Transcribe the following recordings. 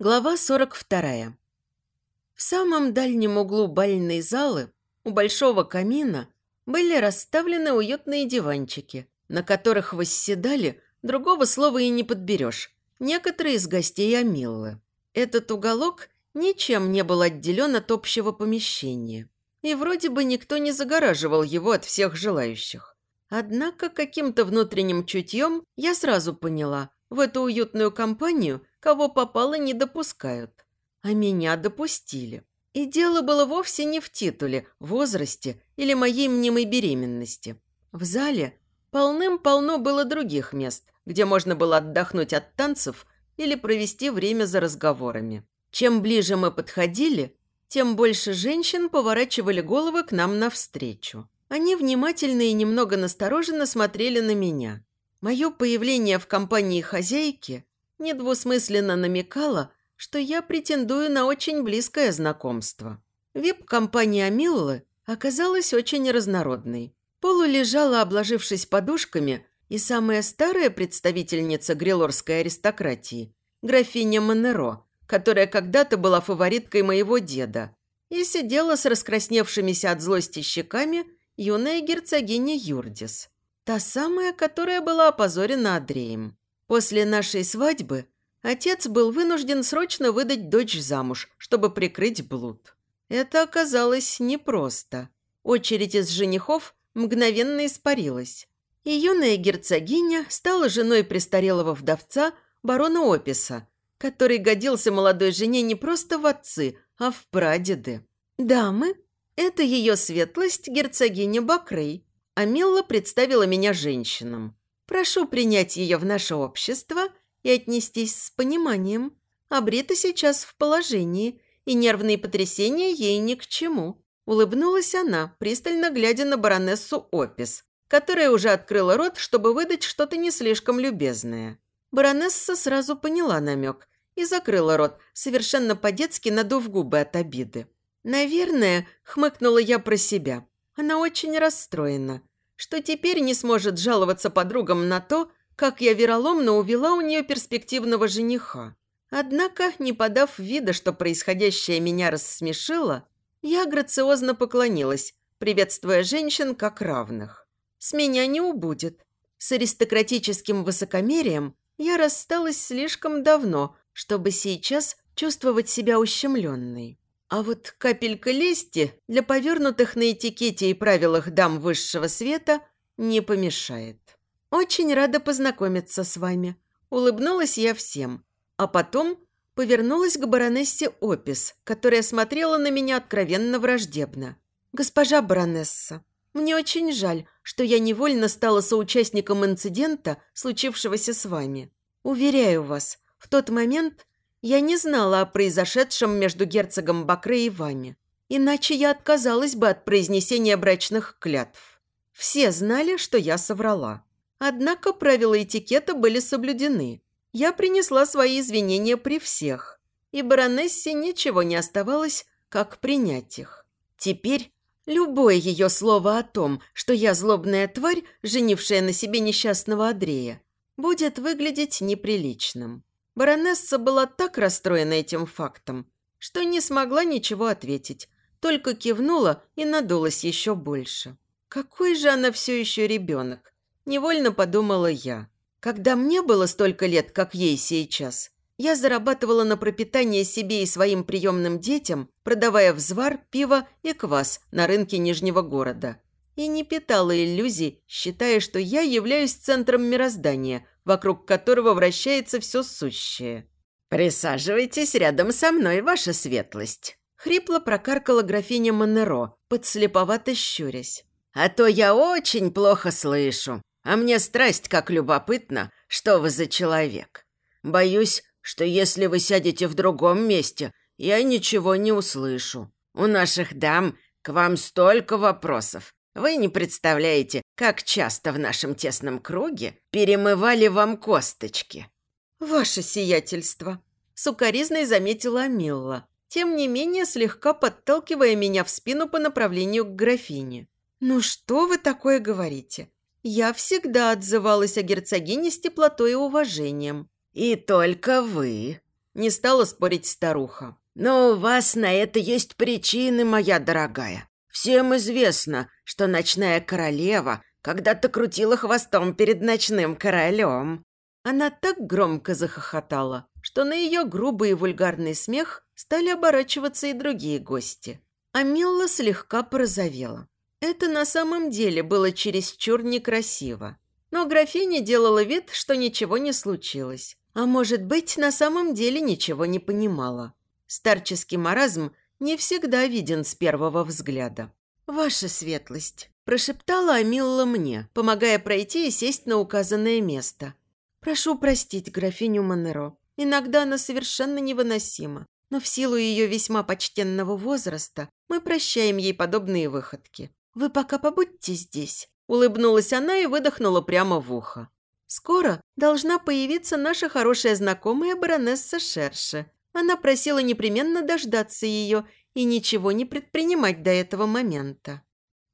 Глава 42. В самом дальнем углу бальной залы у большого камина были расставлены уютные диванчики, на которых восседали, другого слова и не подберешь, некоторые из гостей Амиллы. Этот уголок ничем не был отделен от общего помещения, и вроде бы никто не загораживал его от всех желающих. Однако каким-то внутренним чутьем я сразу поняла, в эту уютную компанию – кого попало, не допускают. А меня допустили. И дело было вовсе не в титуле, возрасте или моей мнимой беременности. В зале полным-полно было других мест, где можно было отдохнуть от танцев или провести время за разговорами. Чем ближе мы подходили, тем больше женщин поворачивали головы к нам навстречу. Они внимательно и немного настороженно смотрели на меня. Мое появление в компании хозяйки недвусмысленно намекала, что я претендую на очень близкое знакомство. Вип-компания Миллы оказалась очень разнородной. Полу лежала, обложившись подушками, и самая старая представительница грилорской аристократии – графиня Монеро, которая когда-то была фавориткой моего деда, и сидела с раскрасневшимися от злости щеками юная герцогиня Юрдис. Та самая, которая была опозорена Андреем. После нашей свадьбы отец был вынужден срочно выдать дочь замуж, чтобы прикрыть блуд. Это оказалось непросто. Очередь из женихов мгновенно испарилась. И юная герцогиня стала женой престарелого вдовца барона Описа, который годился молодой жене не просто в отцы, а в прадеды. Дамы, это ее светлость герцогиня Бакрей. А Милла представила меня женщинам. Прошу принять ее в наше общество и отнестись с пониманием. Абрита сейчас в положении, и нервные потрясения ей ни к чему». Улыбнулась она, пристально глядя на баронессу Опис, которая уже открыла рот, чтобы выдать что-то не слишком любезное. Баронесса сразу поняла намек и закрыла рот, совершенно по-детски надув губы от обиды. «Наверное», – хмыкнула я про себя. Она очень расстроена что теперь не сможет жаловаться подругам на то, как я вероломно увела у нее перспективного жениха. Однако, не подав вида, что происходящее меня рассмешило, я грациозно поклонилась, приветствуя женщин как равных. С меня не убудет. С аристократическим высокомерием я рассталась слишком давно, чтобы сейчас чувствовать себя ущемленной. А вот капелька лести для повернутых на этикете и правилах дам высшего света не помешает. Очень рада познакомиться с вами. Улыбнулась я всем. А потом повернулась к баронессе Опис, которая смотрела на меня откровенно враждебно. «Госпожа баронесса, мне очень жаль, что я невольно стала соучастником инцидента, случившегося с вами. Уверяю вас, в тот момент я не знала о произошедшем между герцогом Бакре и вами. Иначе я отказалась бы от произнесения брачных клятв. Все знали, что я соврала. Однако правила этикета были соблюдены. Я принесла свои извинения при всех. И баронессе ничего не оставалось, как принять их. Теперь любое ее слово о том, что я злобная тварь, женившая на себе несчастного Андрея, будет выглядеть неприличным. Баронесса была так расстроена этим фактом, что не смогла ничего ответить, только кивнула и надулась еще больше. Какой же она все еще ребенок? Невольно подумала я. Когда мне было столько лет, как ей сейчас, я зарабатывала на пропитание себе и своим приемным детям, продавая взвар, пиво и квас на рынке Нижнего города. И не питала иллюзий, считая, что я являюсь центром мироздания – вокруг которого вращается все сущее. «Присаживайтесь рядом со мной, ваша светлость», – хрипло прокаркала графиня Монеро, подслеповато щурясь. «А то я очень плохо слышу, а мне страсть как любопытно, что вы за человек. Боюсь, что если вы сядете в другом месте, я ничего не услышу. У наших дам к вам столько вопросов, вы не представляете, как часто в нашем тесном круге перемывали вам косточки». «Ваше сиятельство», – сукоризной заметила Милла, тем не менее слегка подталкивая меня в спину по направлению к графине. «Ну что вы такое говорите? Я всегда отзывалась о герцогине с теплотой и уважением». «И только вы», Не стала спорить старуха. «Но у вас на это есть причины, моя дорогая. Всем известно, что ночная королева когда-то крутила хвостом перед ночным королем». Она так громко захохотала, что на ее грубый и вульгарный смех стали оборачиваться и другие гости. А Милла слегка порозовела. Это на самом деле было чересчур некрасиво. Но графиня делала вид, что ничего не случилось. А может быть, на самом деле ничего не понимала. Старческий маразм не всегда виден с первого взгляда. «Ваша светлость», – прошептала Амилла мне, помогая пройти и сесть на указанное место. «Прошу простить графиню Монеро. Иногда она совершенно невыносима, но в силу ее весьма почтенного возраста мы прощаем ей подобные выходки. Вы пока побудьте здесь». Улыбнулась она и выдохнула прямо в ухо. «Скоро должна появиться наша хорошая знакомая баронесса Шерше. Она просила непременно дождаться ее и ничего не предпринимать до этого момента.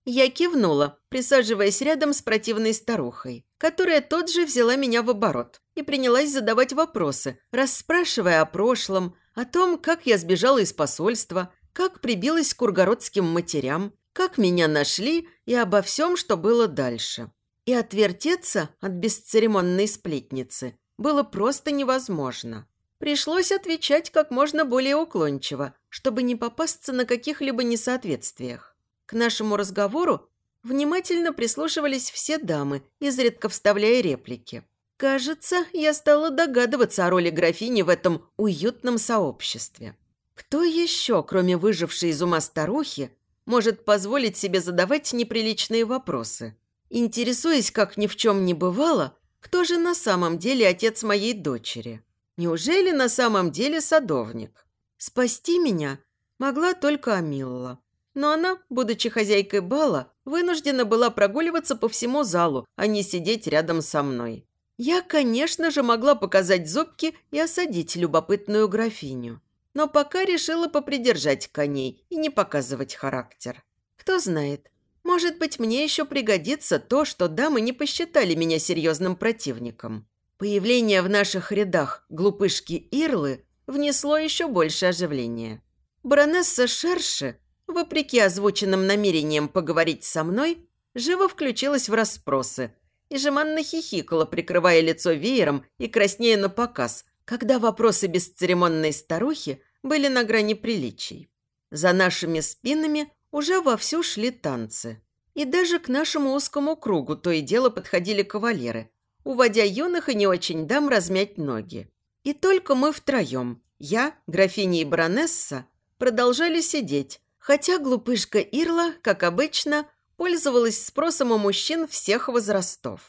Я кивнула, присаживаясь рядом с противной старухой, которая тот же взяла меня в оборот и принялась задавать вопросы, расспрашивая о прошлом, о том, как я сбежала из посольства, как прибилась к ургородским матерям, как меня нашли и обо всем, что было дальше. И отвертеться от бесцеремонной сплетницы было просто невозможно. Пришлось отвечать как можно более уклончиво, чтобы не попасться на каких-либо несоответствиях. К нашему разговору внимательно прислушивались все дамы, изредка вставляя реплики. Кажется, я стала догадываться о роли графини в этом уютном сообществе. Кто еще, кроме выжившей из ума старухи, может позволить себе задавать неприличные вопросы? Интересуясь, как ни в чем не бывало, кто же на самом деле отец моей дочери? Неужели на самом деле садовник? Спасти меня могла только Амилла. Но она, будучи хозяйкой бала, вынуждена была прогуливаться по всему залу, а не сидеть рядом со мной. Я, конечно же, могла показать зубки и осадить любопытную графиню. Но пока решила попридержать коней и не показывать характер. Кто знает, может быть, мне еще пригодится то, что дамы не посчитали меня серьезным противником. Появление в наших рядах глупышки Ирлы внесло еще больше оживления. Баронесса Шерши, вопреки озвученным намерениям поговорить со мной, живо включилась в расспросы и жеманно хихикала, прикрывая лицо веером и краснея на показ, когда вопросы бесцеремонной старухи были на грани приличий. За нашими спинами уже вовсю шли танцы. И даже к нашему узкому кругу то и дело подходили кавалеры, уводя юных и не очень дам размять ноги. И только мы втроем, я, графиня и баронесса, продолжали сидеть, хотя глупышка Ирла, как обычно, пользовалась спросом у мужчин всех возрастов.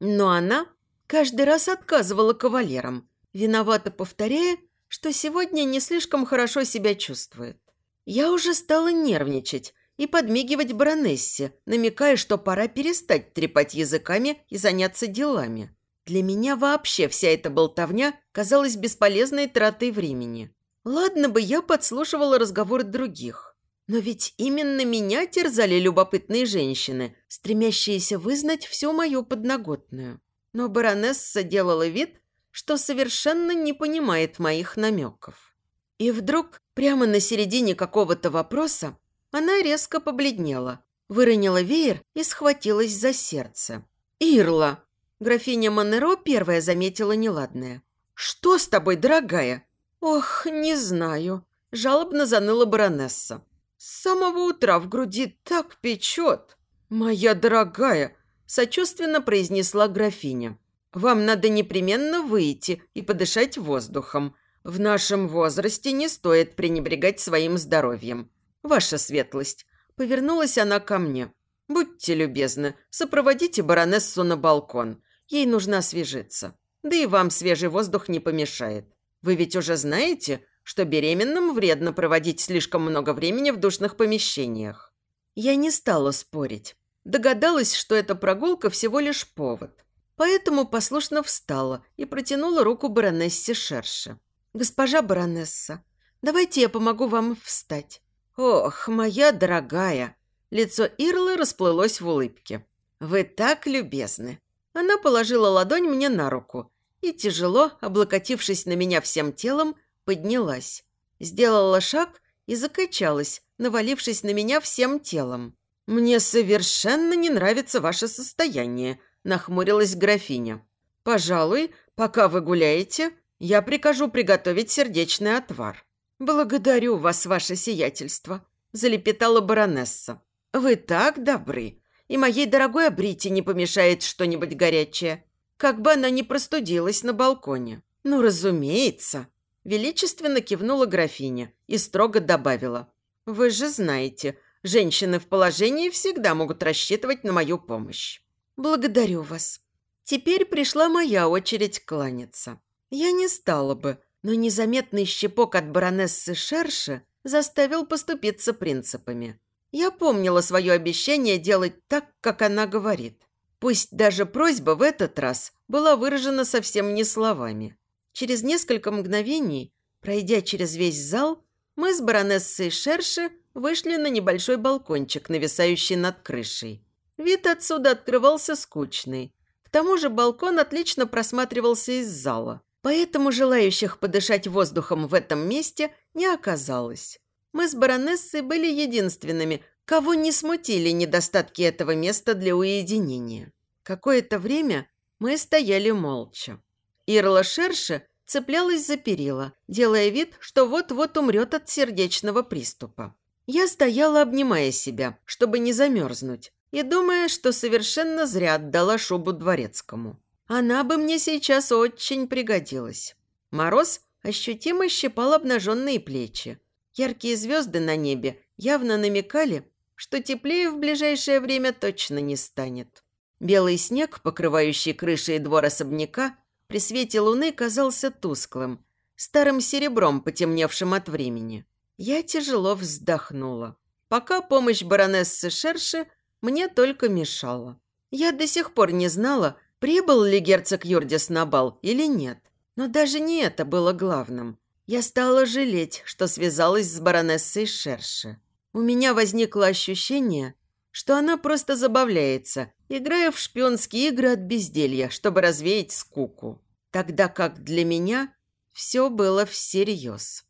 Но она каждый раз отказывала кавалерам, виновато повторяя, что сегодня не слишком хорошо себя чувствует. Я уже стала нервничать, и подмигивать баронессе, намекая, что пора перестать трепать языками и заняться делами. Для меня вообще вся эта болтовня казалась бесполезной тратой времени. Ладно бы я подслушивала разговоры других. Но ведь именно меня терзали любопытные женщины, стремящиеся вызнать всю мою подноготную. Но баронесса делала вид, что совершенно не понимает моих намеков. И вдруг, прямо на середине какого-то вопроса, она резко побледнела, выронила веер и схватилась за сердце. «Ирла!» Графиня Монеро первая заметила неладное. «Что с тобой, дорогая?» «Ох, не знаю», – жалобно заныла баронесса. «С самого утра в груди так печет!» «Моя дорогая!» – сочувственно произнесла графиня. «Вам надо непременно выйти и подышать воздухом. В нашем возрасте не стоит пренебрегать своим здоровьем. «Ваша светлость!» Повернулась она ко мне. «Будьте любезны, сопроводите баронессу на балкон. Ей нужно освежиться. Да и вам свежий воздух не помешает. Вы ведь уже знаете, что беременным вредно проводить слишком много времени в душных помещениях». Я не стала спорить. Догадалась, что эта прогулка всего лишь повод. Поэтому послушно встала и протянула руку баронессе Шерше. «Госпожа баронесса, давайте я помогу вам встать. «Ох, моя дорогая!» Лицо Ирлы расплылось в улыбке. «Вы так любезны!» Она положила ладонь мне на руку и, тяжело, облокотившись на меня всем телом, поднялась. Сделала шаг и закачалась, навалившись на меня всем телом. «Мне совершенно не нравится ваше состояние», – нахмурилась графиня. «Пожалуй, пока вы гуляете, я прикажу приготовить сердечный отвар». «Благодарю вас, ваше сиятельство», – залепетала баронесса. «Вы так добры, и моей дорогой Абрите не помешает что-нибудь горячее, как бы она не простудилась на балконе». «Ну, разумеется», – величественно кивнула графиня и строго добавила. «Вы же знаете, женщины в положении всегда могут рассчитывать на мою помощь». «Благодарю вас». Теперь пришла моя очередь кланяться. Я не стала бы, но незаметный щепок от баронессы Шерши заставил поступиться принципами. Я помнила свое обещание делать так, как она говорит. Пусть даже просьба в этот раз была выражена совсем не словами. Через несколько мгновений, пройдя через весь зал, мы с баронессой Шерши вышли на небольшой балкончик, нависающий над крышей. Вид отсюда открывался скучный. К тому же балкон отлично просматривался из зала. Поэтому желающих подышать воздухом в этом месте не оказалось. Мы с баронессой были единственными, кого не смутили недостатки этого места для уединения. Какое-то время мы стояли молча. Ирла Шерша цеплялась за перила, делая вид, что вот-вот умрет от сердечного приступа. Я стояла, обнимая себя, чтобы не замерзнуть, и думая, что совершенно зря отдала шубу дворецкому. Она бы мне сейчас очень пригодилась. Мороз ощутимо щипал обнаженные плечи. Яркие звезды на небе явно намекали, что теплее в ближайшее время точно не станет. Белый снег, покрывающий крыши и двор особняка, при свете луны казался тусклым, старым серебром, потемневшим от времени. Я тяжело вздохнула. Пока помощь баронессы Шерши мне только мешала. Я до сих пор не знала, прибыл ли герцог Юрдис на бал или нет. Но даже не это было главным. Я стала жалеть, что связалась с баронессой Шерши. У меня возникло ощущение, что она просто забавляется, играя в шпионские игры от безделья, чтобы развеять скуку. Тогда как для меня все было всерьез.